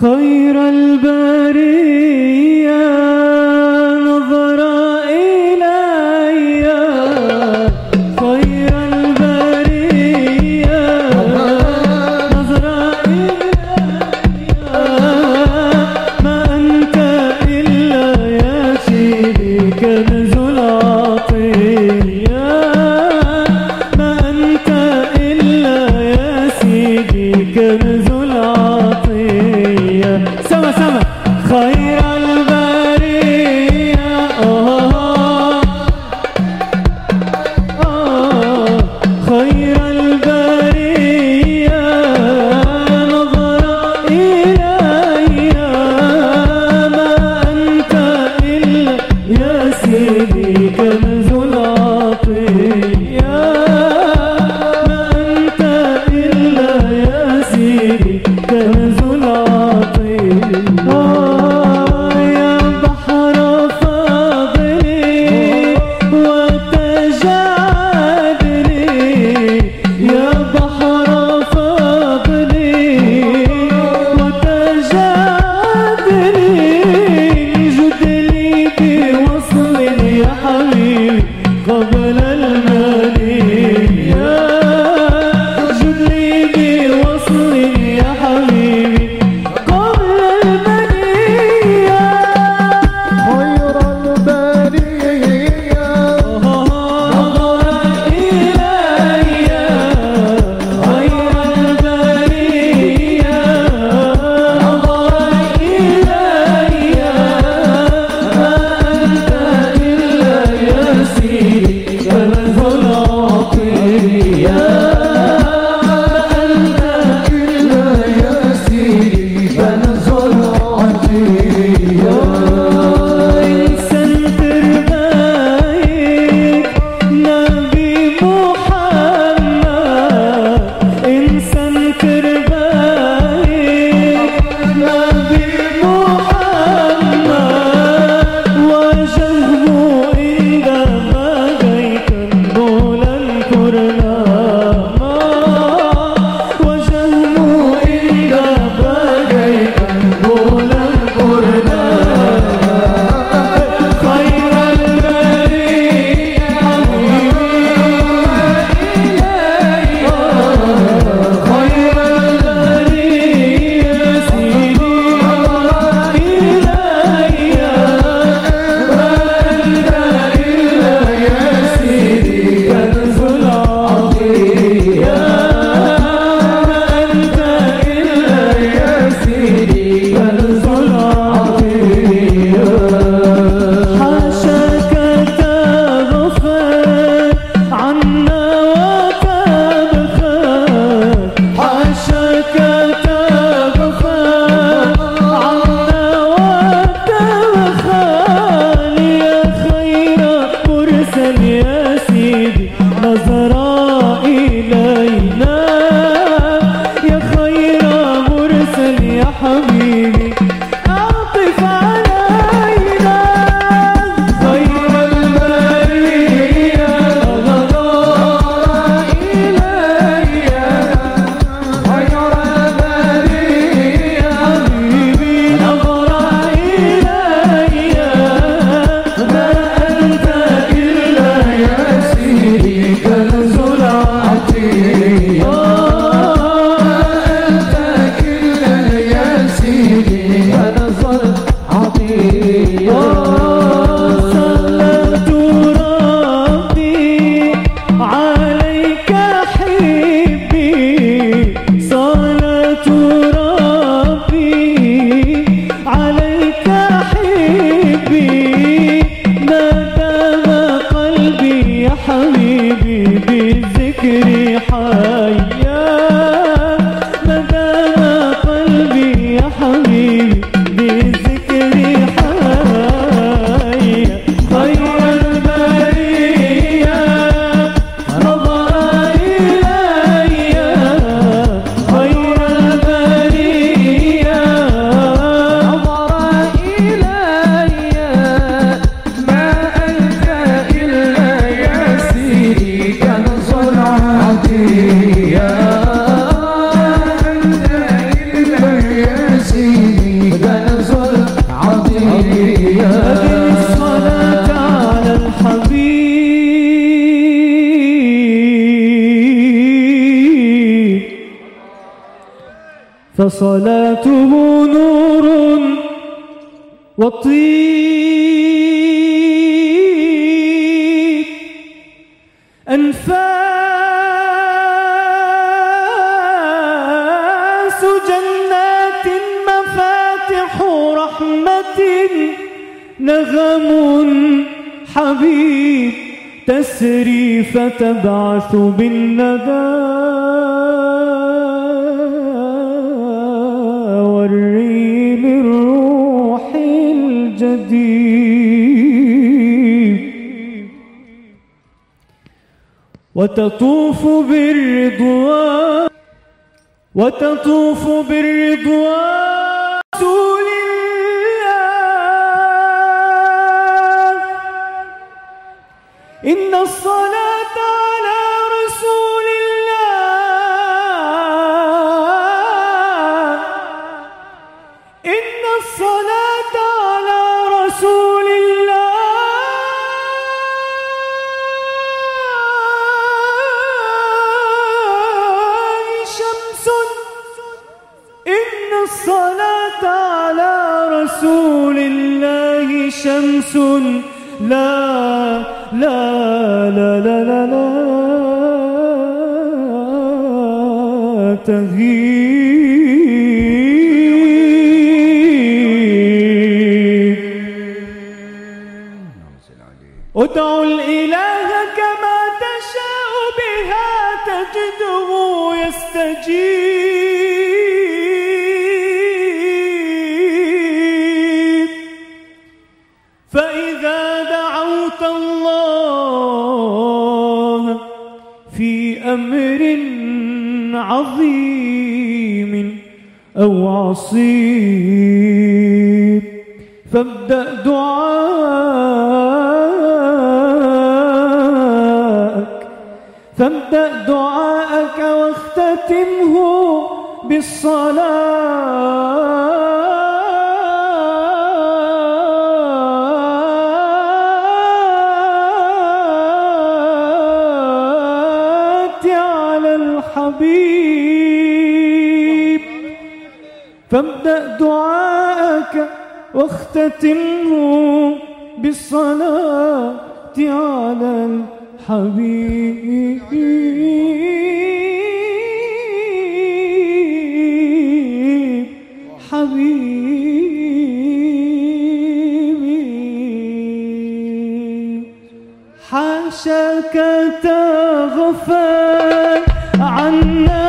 خير البرية. فصلاته نور وطيب أنفاس جنات مفاتح رحمة نغم حبيب تسري فتبعث بالندى وتطوف بالرضوان وتطوف بالرضوان. رسول الله إن الصلاة رسول الله شمس. لا لا لا لا لا, لا تغيب الإله كما تشاء بها تجده يستجيب عظيم أو عصيب. فابدأ دعاءك فابدأ دعاءك واختتمه بالصلاة. فابدأ دعاءك واختتمه بالصلاة على الحبيب. حبيبي حاشاك تغفل عنا